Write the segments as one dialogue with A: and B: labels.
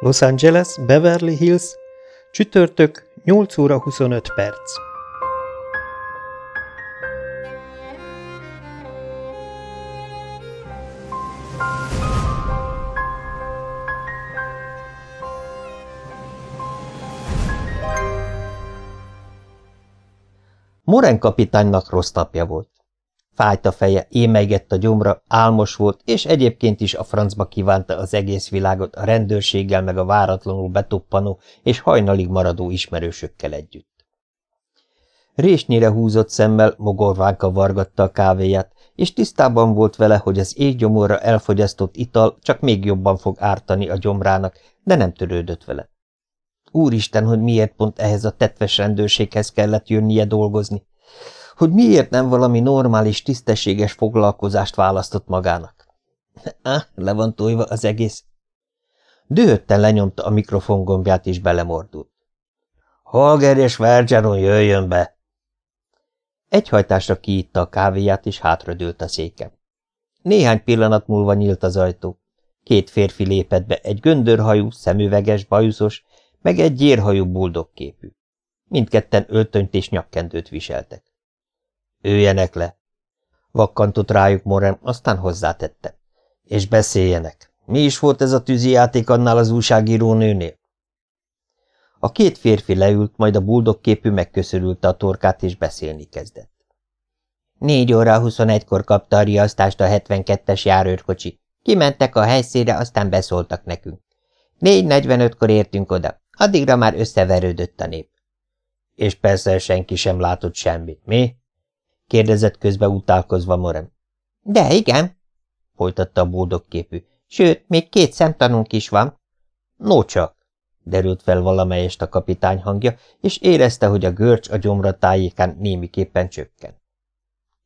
A: Los Angeles, Beverly Hills, csütörtök, 8 óra 25 perc.
B: Moren kapitánynak rossz napja volt. Fájt a feje, émeigett a gyomra, álmos volt, és egyébként is a francba kívánta az egész világot a rendőrséggel meg a váratlanul betoppanó és hajnalig maradó ismerősökkel együtt. Résnyire húzott szemmel mogorván kavargatta a kávéját, és tisztában volt vele, hogy az éggyomorra elfogyasztott ital csak még jobban fog ártani a gyomrának, de nem törődött vele. Úristen, hogy miért pont ehhez a tetves rendőrséghez kellett jönnie dolgozni hogy miért nem valami normális, tisztességes foglalkozást választott magának. Ah, le van tojva az egész. Dühötten lenyomta a mikrofon gombját és belemordult. Holger és Vergeron jöjjön be! Egyhajtásra kiitta a kávéját, és hátradőlt a székem. Néhány pillanat múlva nyílt az ajtó. Két férfi lépett be, egy göndörhajú, szemüveges, bajuszos, meg egy gyérhajú buldogképű. Mindketten öltönyt és nyakkendőt viseltek. Üljenek le. Vakkantott rájuk Moren, aztán hozzátette. És beszéljenek. Mi is volt ez a tűzijáték annál az újságíró nőnél? A két férfi leült, majd a buldog képű megköszörülte a torkát, és beszélni kezdett. Négy óra 21-kor kapta a riasztást a 72-es járőrkocsi. Kimentek a helyszínre, aztán beszóltak nekünk. 4.45-kor értünk oda. Addigra már összeverődött a nép. És persze senki sem látott semmit, mi? Kérdezett közbe utálkozva Morem. De igen, folytatta a bódogképű. Sőt, még két szemtanunk is van. No csak, derült fel valamelyest a kapitány hangja, és érezte, hogy a görcs a gyomra tájékán némiképpen csökken.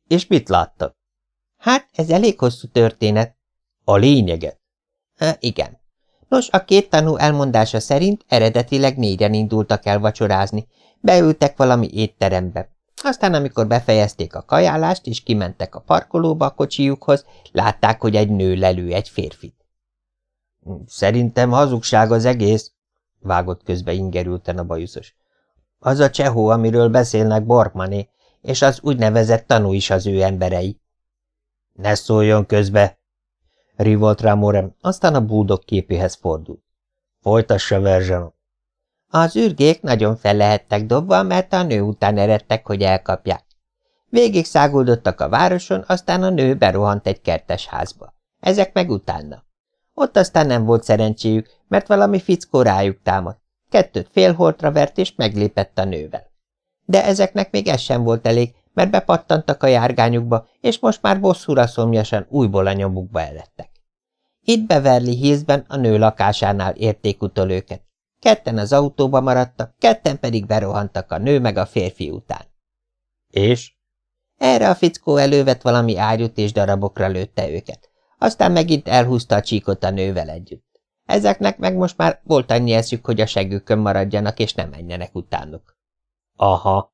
B: És mit látta? Hát, ez elég hosszú történet. A lényeget? Igen. Nos, a két tanú elmondása szerint eredetileg négyen indultak el vacsorázni. Beültek valami étterembe. Aztán, amikor befejezték a kajálást, és kimentek a parkolóba a kocsiukhoz, látták, hogy egy nő lelő egy férfit. Szerintem hazugság az egész, vágott közbe ingerülten a bajuszos. Az a csehó, amiről beszélnek Borkmané, és az úgynevezett tanú is az ő emberei. Ne szóljon közbe! Rivolt rá Morem, aztán a buldog képéhez fordult. Folytassa verzsanom. Az űrgék nagyon fel lehettek dobva, mert a nő után eredtek, hogy elkapják. Végig száguldottak a városon, aztán a nő berohant egy kertes házba. Ezek meg utána. Ott aztán nem volt szerencséjük, mert valami fickó rájuk támadt. Kettőt félholtra vert, és meglépett a nővel. De ezeknek még ez sem volt elég, mert bepattantak a járgányukba, és most már bosszúra szomjasan újból a nyomukba eredtek. Itt Beverly Hillsben a nő lakásánál érték utol őket. Ketten az autóba maradtak, ketten pedig berohantak a nő meg a férfi után. És? Erre a fickó elővett valami ágyút és darabokra lőtte őket. Aztán megint elhúzta a csíkot a nővel együtt. Ezeknek meg most már volt annyi eszük, hogy a segükön maradjanak, és nem menjenek utánuk. Aha.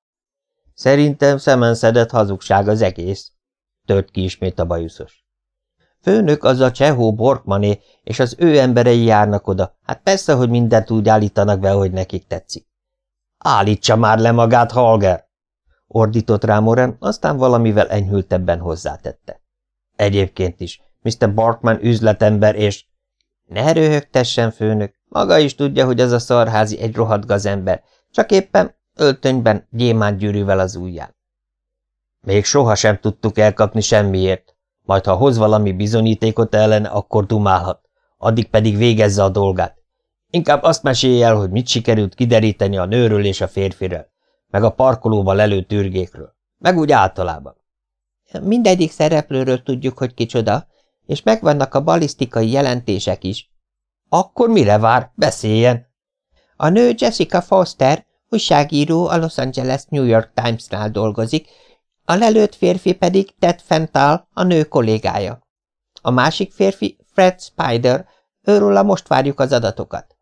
B: Szerintem szemen szedett hazugság az egész, tört ki ismét a bajuszos. Főnök az a Csehó Borkmané, és az ő emberei járnak oda. Hát persze, hogy mindent úgy állítanak be, hogy nekik tetszik. Állítsa már le magát, Halger! Ordított rá Moren, aztán valamivel enyhültebben hozzátette. Egyébként is, Mr. Barkman üzletember, és... Ne röhögtessen, főnök, maga is tudja, hogy az a szarházi egy rohadt gazember, csak éppen öltönyben gyémántgyűrűvel az ujján. Még soha sem tudtuk elkapni semmiért, majd ha hoz valami bizonyítékot ellene, akkor dumálhat, addig pedig végezze a dolgát. Inkább azt mesélj el, hogy mit sikerült kideríteni a nőről és a férfiről, meg a parkolóba lelő türgékről, meg úgy általában. Mindegyik szereplőről tudjuk, hogy kicsoda, és megvannak a balisztikai jelentések is. Akkor mire vár? Beszéljen! A nő Jessica Foster, újságíró a Los Angeles New York Times-nál dolgozik, a lelőtt férfi pedig Ted Fental, a nő kollégája. A másik férfi Fred Spider, őróla most várjuk az adatokat.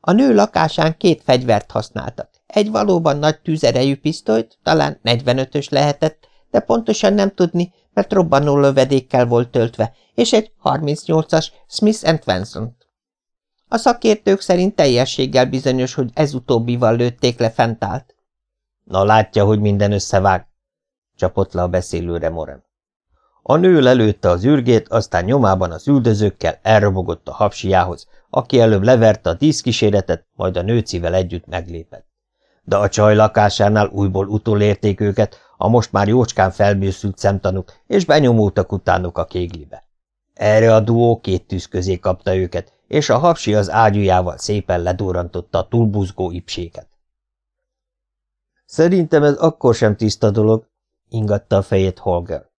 B: A nő lakásán két fegyvert használtak. Egy valóban nagy tűzerejű pisztolyt, talán 45-ös lehetett, de pontosan nem tudni, mert robbanó lövedékkel volt töltve, és egy 38-as Smith Wesson. A szakértők szerint teljességgel bizonyos, hogy ez utóbbival lőtték le fentált. Na látja, hogy minden összevág, csapott le a beszélőre Morem. A nő lelőtte az űrgét, aztán nyomában az üldözőkkel elrobogott a hapsiához, aki előbb leverte a díszkíséretet, majd a nőcivel együtt meglépett. De a csaj lakásánál újból utolérték őket, a most már jócskán felbőszült szemtanúk, és benyomultak utánuk a kéglibe. Erre a duó két tűz közé kapta őket, és a hapsi az ágyújával szépen ledurrantotta a túlbuzgó ipséket. Szerintem ez akkor sem tiszta dolog, ingatta a fejét Holger.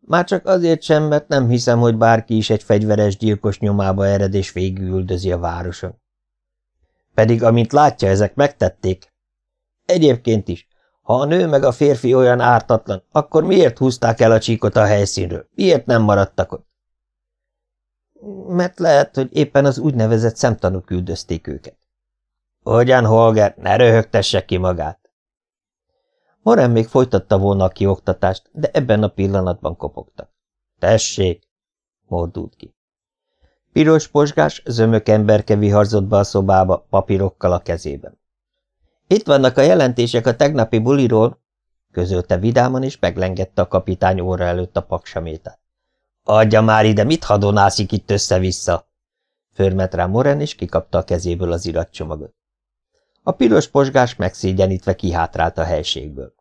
B: Már csak azért sem, mert nem hiszem, hogy bárki is egy fegyveres gyilkos nyomába ered és végigüldözi a városon. Pedig, amint látja, ezek megtették. Egyébként is, ha a nő meg a férfi olyan ártatlan, akkor miért húzták el a csíkot a helyszínről? Miért nem maradtak ott? Mert lehet, hogy éppen az úgynevezett szemtanúk küldözték őket. Hogyan, Holger, ne röhögtesse ki magát. Moren még folytatta volna a kioktatást, de ebben a pillanatban kopogtak. Tessék! mordult ki. Piros posgás, zömök emberke viharzott be a szobába, papírokkal a kezében. Itt vannak a jelentések a tegnapi buliról, közölte vidáman, és meglengette a kapitány óra előtt a paksamétát. Adja már ide, mit hadonászik itt össze-vissza? Förmet rá Moren, és kikapta a kezéből az iratcsomagot. A piros posgás megszégyenítve kihátrált a helységből.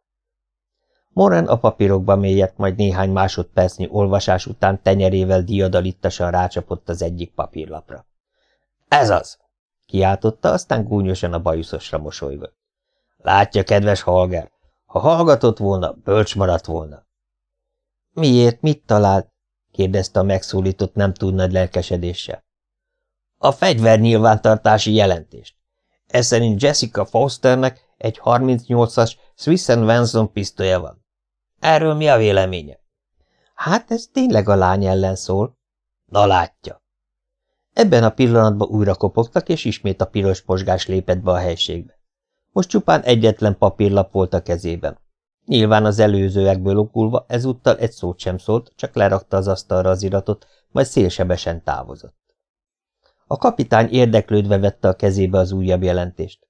B: Moren a papírokba mélyett, majd néhány másodpercnyi olvasás után tenyerével diadalittasan rácsapott az egyik papírlapra. – Ez az! – kiáltotta, aztán gúnyosan a bajuszosra mosolygott. – Látja, kedves Holger, ha hallgatott volna, bölcs maradt volna. – Miért, mit talált? – kérdezte a megszólított nem túl nagy lelkesedéssel. – A fegyvernyilvántartási jelentést. Ez Jessica Fosternek egy 38-as Swiss Vanson pisztolya van. Erről mi a véleménye? Hát ez tényleg a lány ellen szól. Na látja. Ebben a pillanatban újra kopogtak, és ismét a piros posgás lépett be a helységbe. Most csupán egyetlen papírlap volt a kezében. Nyilván az előzőekből okulva ezúttal egy szót sem szólt, csak lerakta az asztalra az iratot, majd szélsebesen távozott. A kapitány érdeklődve vette a kezébe az újabb jelentést.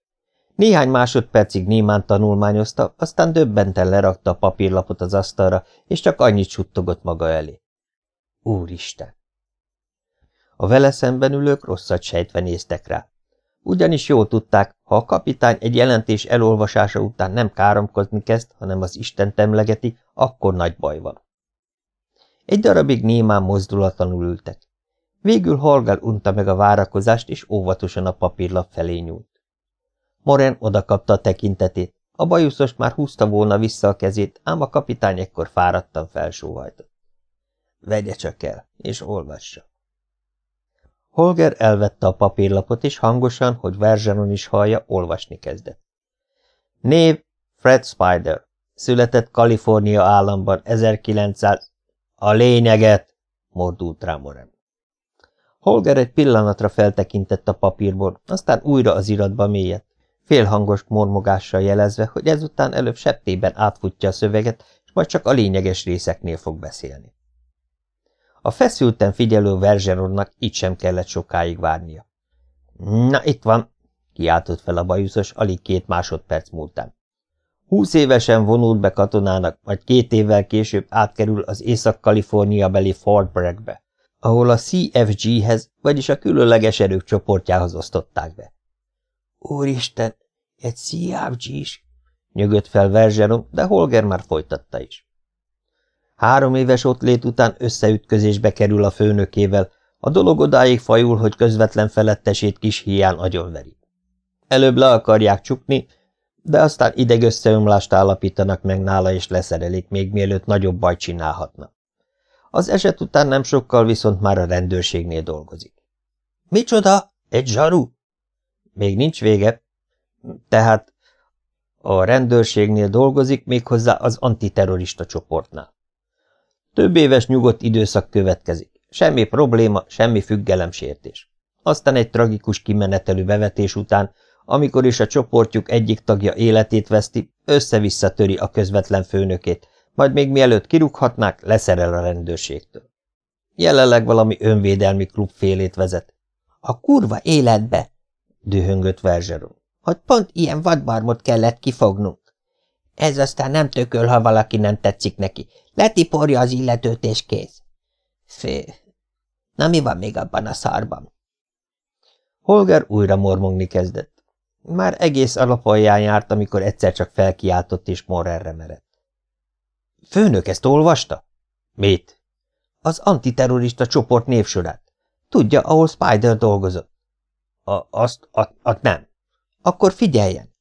B: Néhány másodpercig némán tanulmányozta, aztán döbbenten lerakta a papírlapot az asztalra, és csak annyit suttogott maga elé. Úristen! A vele szemben ülők rosszat sejtve néztek rá. Ugyanis jól tudták, ha a kapitány egy jelentés elolvasása után nem káromkozni kezd, hanem az Isten temlegeti, akkor nagy baj van. Egy darabig némán mozdulatlanul ültek. Végül Holger unta meg a várakozást, és óvatosan a papírlap felé nyúlt. Moren odakapta a tekintetét. A bajuszos már húzta volna vissza a kezét, ám a kapitány ekkor fáradtan felsóhajtott. Vegye csak el, és olvassa. Holger elvette a papírlapot, és hangosan, hogy Verzsanon is hallja, olvasni kezdett. Név Fred Spider. Született Kalifornia államban 1900... A lényeget! mordult rá Moren. Holger egy pillanatra feltekintett a papírból, aztán újra az iratba mélyett félhangos mormogással jelezve, hogy ezután előbb septében átfutja a szöveget, és majd csak a lényeges részeknél fog beszélni. A feszülten figyelő Verzseronnak így sem kellett sokáig várnia. Na, itt van, kiáltott fel a bajuszos alig két másodperc múltán. Húsz évesen vonult be katonának, majd két évvel később átkerül az Észak-Kalifornia beli Fort Braggbe, ahol a CFG-hez, vagyis a különleges erők csoportjához osztották be. Úristen, egy CFG is? Nyögött fel Verzseron, de Holger már folytatta is. Három éves ott lét után összeütközésbe kerül a főnökével, a dolog odáig fajul, hogy közvetlen felettesét kis hián agyonveri. Előbb le akarják csukni, de aztán idegösszeömlást állapítanak meg nála, és leszerelik, még mielőtt nagyobb bajt csinálhatna. Az eset után nem sokkal viszont már a rendőrségnél dolgozik. – Micsoda? Egy zsaru? – Még nincs vége, tehát a rendőrségnél dolgozik, méghozzá az antiterrorista csoportnál. Több éves nyugodt időszak következik. Semmi probléma, semmi függelemsértés. Aztán egy tragikus kimenetelő bevetés után, amikor is a csoportjuk egyik tagja életét veszti, össze-vissza töri a közvetlen főnökét, majd még mielőtt kirúghatnák, leszerel a rendőrségtől. Jelenleg valami önvédelmi klub félét vezet.
C: A kurva életbe! dühöngött Verzseron. Hogy pont ilyen vadbarmot kellett kifognunk. Ez aztán nem tököl, ha valaki nem tetszik neki. Letiporja az illetőt, és kész. Fő. Na mi van még abban a szarban?
B: Holger újra mormogni kezdett. Már egész alapolján járt, amikor egyszer csak felkiáltott és morrerre merett. Főnök ezt olvasta? Mit? Az antiterrorista csoport névsorát. Tudja, ahol Spider dolgozott? A, azt, a, a nem. Akkor figyeljen.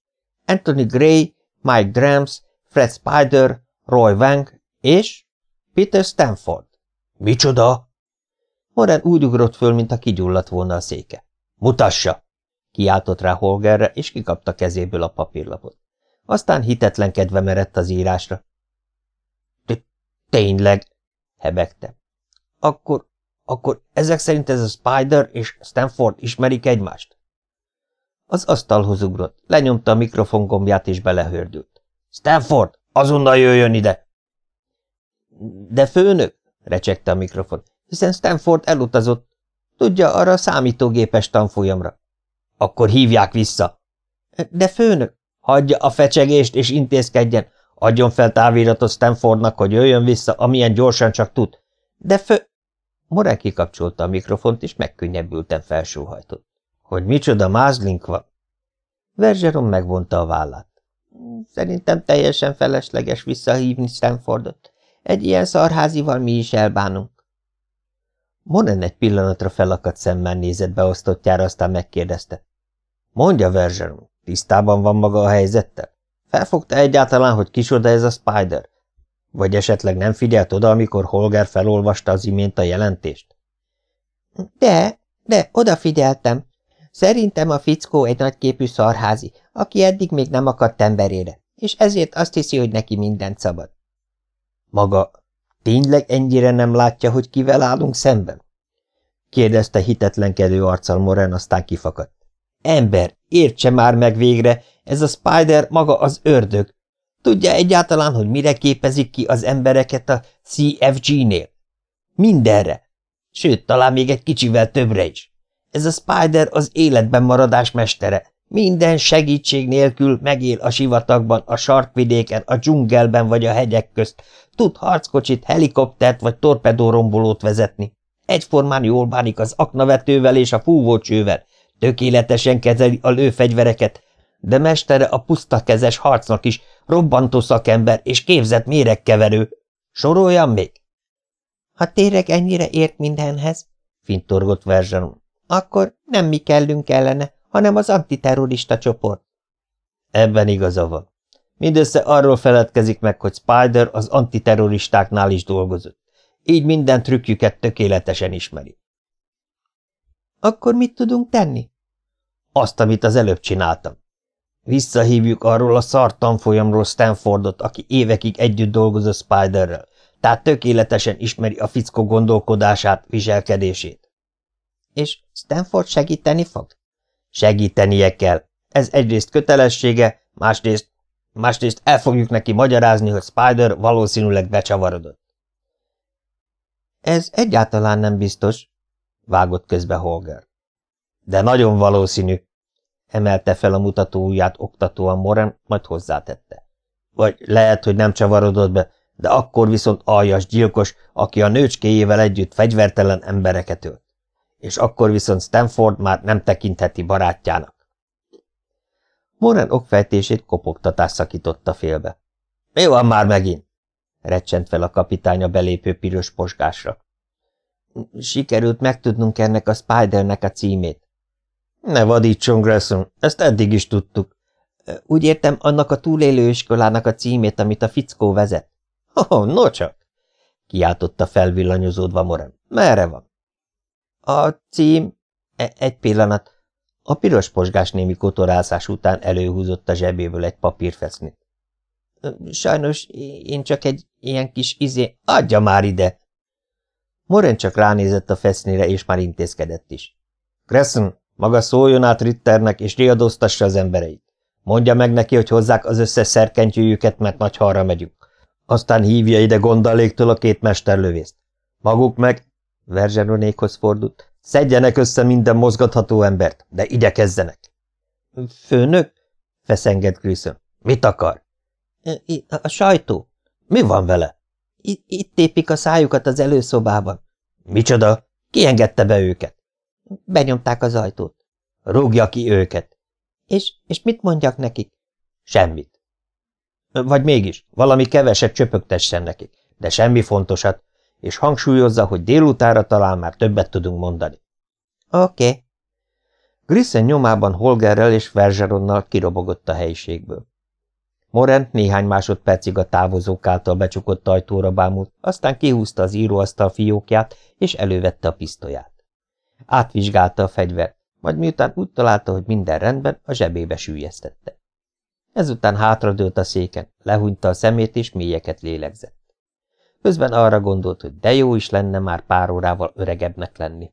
B: Anthony Gray, Mike Drams, Fred Spider, Roy Wang és Peter Stanford. Micsoda? Moren úgy ugrott föl, mint a kigyulladt volna a széke. Mutassa! Kiáltott rá Holgerre, és kikapta kezéből a papírlapot. Aztán hitetlen kedve merett az írásra. Tényleg, hebegte. Akkor, akkor ezek szerint ez a Spider és Stanford ismerik egymást? Az asztalhoz ugrott, lenyomta a mikrofon gombját és belehördült. Stanford, azonnal jöjjön ide! De főnök, recsegte a mikrofon, hiszen Stanford elutazott. Tudja, arra a számítógépes tanfolyamra. Akkor hívják vissza. De főnök, hagyja a fecsegést és intézkedjen. Adjon fel táviratot Stanfordnak, hogy jöjjön vissza, amilyen gyorsan csak tud. De fő... Morán kikapcsolta a mikrofont, és megkönnyebbülten felsóhajtott. Hogy micsoda mázlink van? Verzseron megvonta a vállát. Szerintem teljesen felesleges visszahívni Stanfordot. Egy ilyen szarházival mi is elbánunk. Monen egy pillanatra felakadt szemmel nézett beosztottjára, aztán megkérdezte. Mondja, Verzseron, tisztában van maga a helyzettel? Felfogta egyáltalán, hogy kisoda ez a Spider? Vagy esetleg nem figyelt oda, amikor Holger felolvasta az imént a jelentést? De, de, odafigyeltem. Szerintem a fickó egy nagyképű szarházi, aki eddig még nem akadt emberére, és ezért azt hiszi, hogy neki mindent szabad. Maga tényleg ennyire nem látja, hogy kivel állunk szemben? kérdezte hitetlenkedő arccal Moren, aztán kifakadt. Ember, értse már meg végre, ez a Spider maga az ördög. Tudja egyáltalán, hogy mire képezik ki az embereket a CFG-nél? Mindenre. Sőt, talán még egy kicsivel többre is. Ez a Spider az életben maradás mestere. Minden segítség nélkül megél a sivatagban, a sarkvidéken, a dzsungelben vagy a hegyek közt. Tud harckocsit, helikoptert vagy torpedórombolót vezetni. Egyformán jól bánik az aknavetővel és a fúvócsővel. Tökéletesen kezeli a lőfegyvereket, de mestere a pusztakezes harcnak is, robbantó szakember és képzett méregkeverő. Soroljam még? Ha tényleg ennyire ért mindenhez, fintorgott Verzsanon, akkor nem mi kellünk ellene, hanem az antiterrorista csoport. Ebben igaza van. Mindössze arról feledkezik meg, hogy Spider az antiterroristáknál is dolgozott. Így minden trükkjüket tökéletesen ismeri. Akkor mit tudunk tenni? Azt, amit az előbb csináltam. Visszahívjuk arról a szart tanfolyamról Stanfordot, aki évekig együtt dolgozott Spiderrel, tehát tökéletesen ismeri a fickó gondolkodását, viselkedését. És Stanford segíteni fog? Segítenie kell. Ez egyrészt kötelessége, másrészt, másrészt el fogjuk neki magyarázni, hogy Spider valószínűleg becsavarodott. Ez egyáltalán nem biztos, vágott közbe Holger. De nagyon valószínű, emelte fel a mutató ujját oktatóan Moren, majd hozzátette. Vagy lehet, hogy nem csavarodott be, de akkor viszont aljas gyilkos, aki a nőcskéjével együtt fegyvertelen embereket ölt. És akkor viszont Stanford már nem tekintheti barátjának. Moren okfejtését kopogtatás szakította félbe. – Mi van már megint? – recsent fel a kapitány a belépő piros posgásra. – Sikerült megtudnunk ennek a Spidernek a címét. Ne vadítson, Grayson, ezt eddig is tudtuk. Úgy értem, annak a túlélőiskolának a címét, amit a fickó vezet. Oh, no csak! kiáltotta felvillanyozódva Moren. Merre van? A cím... E egy pillanat. A piros posgás némi kotorászás után előhúzott a zsebéből egy papírfesznit. Sajnos én csak egy ilyen kis izé... Adja már ide! Moren csak ránézett a fesznére, és már intézkedett is. Cresson, maga szóljon át Ritternek, és riadóztassa az embereit. Mondja meg neki, hogy hozzák az összes szerkentyűjüket, mert nagy halra megyünk. Aztán hívja ide gondaléktől a két mesterlövészt. Maguk meg, Verzseronékhoz fordult, Szedjenek össze minden mozgatható embert, de igyekezzenek.
C: Főnök?
B: Feszengett Grissom. Mit akar?
C: A, sajtó.
B: Mi van vele?
C: Itt, itt tépik a szájukat az előszobában.
B: Micsoda? Ki engedte be őket?
C: Benyomták az ajtót.
B: Rúgja ki őket.
C: És, és mit mondjak nekik?
B: Semmit. Vagy mégis, valami keveset csöpögtessen nekik, de semmi fontosat, és hangsúlyozza, hogy délutára talán már többet tudunk mondani.
C: Oké. Okay.
B: Grissen nyomában Holgerrel és Verzseronnal kirobogott a helyiségből. Morent néhány másodpercig a távozók által becsukott ajtóra bámult, aztán kihúzta az íróasztal fiókját, és elővette a pisztolyát. Átvizsgálta a fegyvert, majd miután úgy találta, hogy minden rendben, a zsebébe sűjesztette. Ezután hátradőlt a széken, lehúnyta a szemét, és mélyeket lélegzett. Közben arra gondolt, hogy de jó is lenne már pár órával öregebbnek lenni.